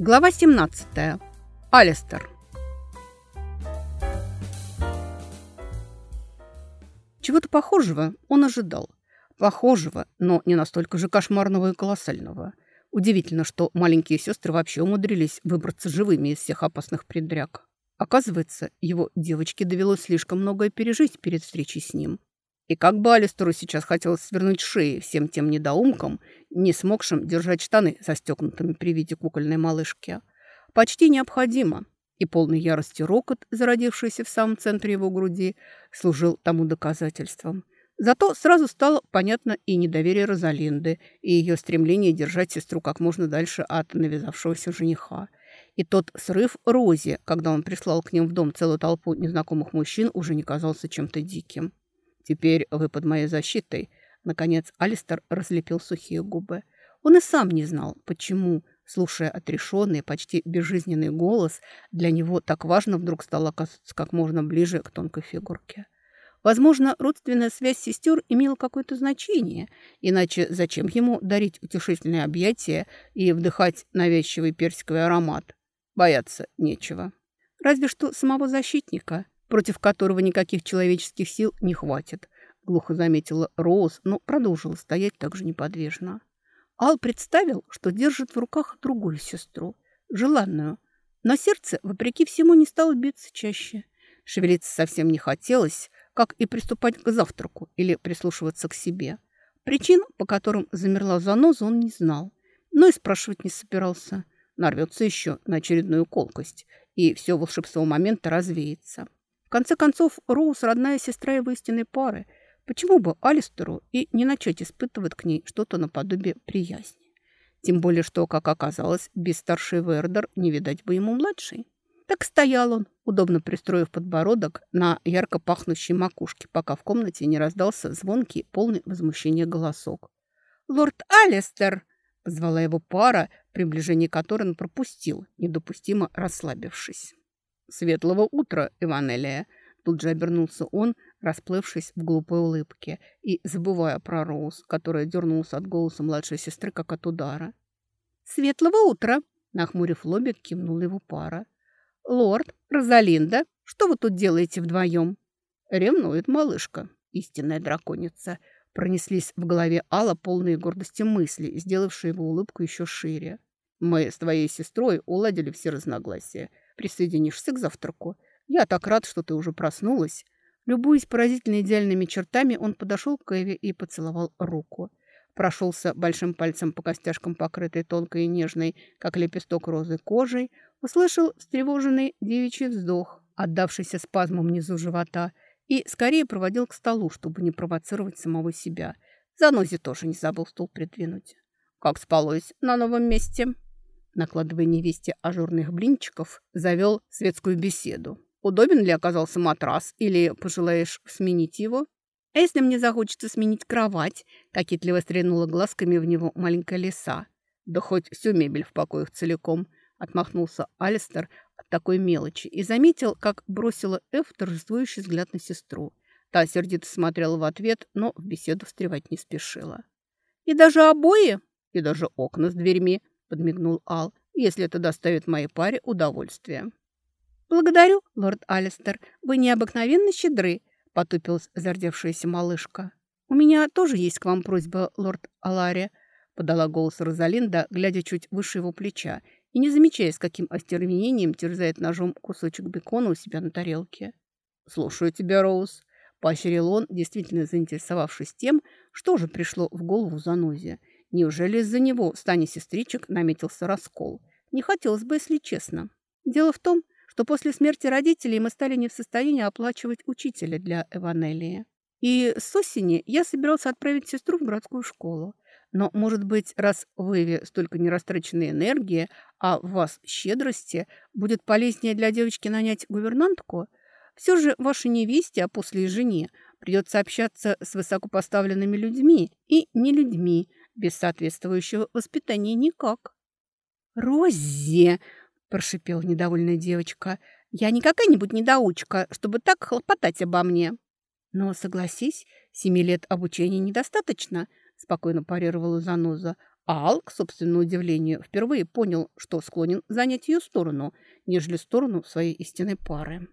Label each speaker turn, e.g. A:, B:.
A: Глава 17. Алистер. Чего-то похожего он ожидал. Похожего, но не настолько же кошмарного и колоссального. Удивительно, что маленькие сестры вообще умудрились выбраться живыми из всех опасных предряг. Оказывается, его девочке довелось слишком многое пережить перед встречей с ним. И как бы Алистеру сейчас хотелось свернуть шеи всем тем недоумкам, не смогшим держать штаны застегнутыми при виде кукольной малышки. Почти необходимо. И полный ярости рокот, зародившийся в самом центре его груди, служил тому доказательством. Зато сразу стало понятно и недоверие Розалинды, и ее стремление держать сестру как можно дальше от навязавшегося жениха. И тот срыв Рози, когда он прислал к ним в дом целую толпу незнакомых мужчин, уже не казался чем-то диким. «Теперь вы под моей защитой». Наконец Алистер разлепил сухие губы. Он и сам не знал, почему, слушая отрешенный, почти безжизненный голос, для него так важно вдруг стало оказаться как можно ближе к тонкой фигурке. Возможно, родственная связь сестер имела какое-то значение, иначе зачем ему дарить утешительные объятия и вдыхать навязчивый персиковый аромат? Бояться нечего. Разве что самого защитника – против которого никаких человеческих сил не хватит, глухо заметила Роуз, но продолжила стоять так же неподвижно. Ал представил, что держит в руках другую сестру, желанную, но сердце, вопреки всему, не стало биться чаще. Шевелиться совсем не хотелось, как и приступать к завтраку или прислушиваться к себе. Причин, по которым замерла заноза, он не знал, но и спрашивать не собирался. Нарвется еще на очередную колкость, и все волшебство момента развеется. В конце концов, Роуз – родная сестра его истинной пары. Почему бы Алистеру и не начать испытывать к ней что-то наподобие приязни? Тем более, что, как оказалось, без старшей Вердер не видать бы ему младшей. Так стоял он, удобно пристроив подбородок на ярко пахнущей макушке, пока в комнате не раздался звонкий, полный возмущения голосок. «Лорд Алистер!» – позвала его пара, приближение которой он пропустил, недопустимо расслабившись. «Светлого утра, Иванелия!» Тут же обернулся он, расплывшись в глупой улыбке и забывая про Роуз, которая дернулась от голоса младшей сестры, как от удара. «Светлого утра!» – нахмурив лобик, кивнула его пара. «Лорд, Розалинда, что вы тут делаете вдвоем?» Ревнует малышка, истинная драконица. Пронеслись в голове Алла полные гордости мысли, сделавшие его улыбку еще шире. «Мы с твоей сестрой уладили все разногласия присоединишься к завтраку. Я так рад, что ты уже проснулась». Любуясь поразительно идеальными чертами, он подошел к Эве и поцеловал руку. Прошелся большим пальцем по костяшкам, покрытой тонкой и нежной, как лепесток розы, кожей, услышал встревоженный девичий вздох, отдавшийся спазмом внизу живота, и скорее проводил к столу, чтобы не провоцировать самого себя. Занозе тоже не забыл стул придвинуть. «Как спалось на новом месте?» Накладывая невесте ажурных блинчиков, завел светскую беседу. Удобен ли оказался матрас или пожелаешь сменить его? А если мне захочется сменить кровать? Кокетливо стрянула глазками в него маленькая лиса. Да хоть всю мебель в покоях целиком. Отмахнулся Алистер от такой мелочи и заметил, как бросила Эф торжествующий взгляд на сестру. Та сердито смотрела в ответ, но в беседу встревать не спешила. «И даже обои?» «И даже окна с дверьми», — подмигнул Ал, «если это доставит моей паре удовольствие». «Благодарю, лорд Алистер. Вы необыкновенно щедры», — потупилась зардевшаяся малышка. «У меня тоже есть к вам просьба, лорд Алари», — подала голос Розалинда, глядя чуть выше его плеча и не замечая, с каким остервенением терзает ножом кусочек бекона у себя на тарелке. «Слушаю тебя, Роуз», — поощрил он, действительно заинтересовавшись тем, что же пришло в голову Занозе, Неужели из-за него в стане сестричек наметился раскол? Не хотелось бы, если честно. Дело в том, что после смерти родителей мы стали не в состоянии оплачивать учителя для Эванелии. И с осени я собирался отправить сестру в городскую школу. Но, может быть, раз в Эве столько нерастраченной энергии, а в вас щедрости, будет полезнее для девочки нанять гувернантку? Все же вашей невесте, а после и жене, придется общаться с высокопоставленными людьми и не людьми, без соответствующего воспитания никак. «Рози!» – прошипела недовольная девочка. «Я не какая-нибудь недоучка, чтобы так хлопотать обо мне». «Но, согласись, семи лет обучения недостаточно», – спокойно парировала Заноза. А Ал, к собственному удивлению, впервые понял, что склонен занять ее сторону, нежели сторону своей истинной пары.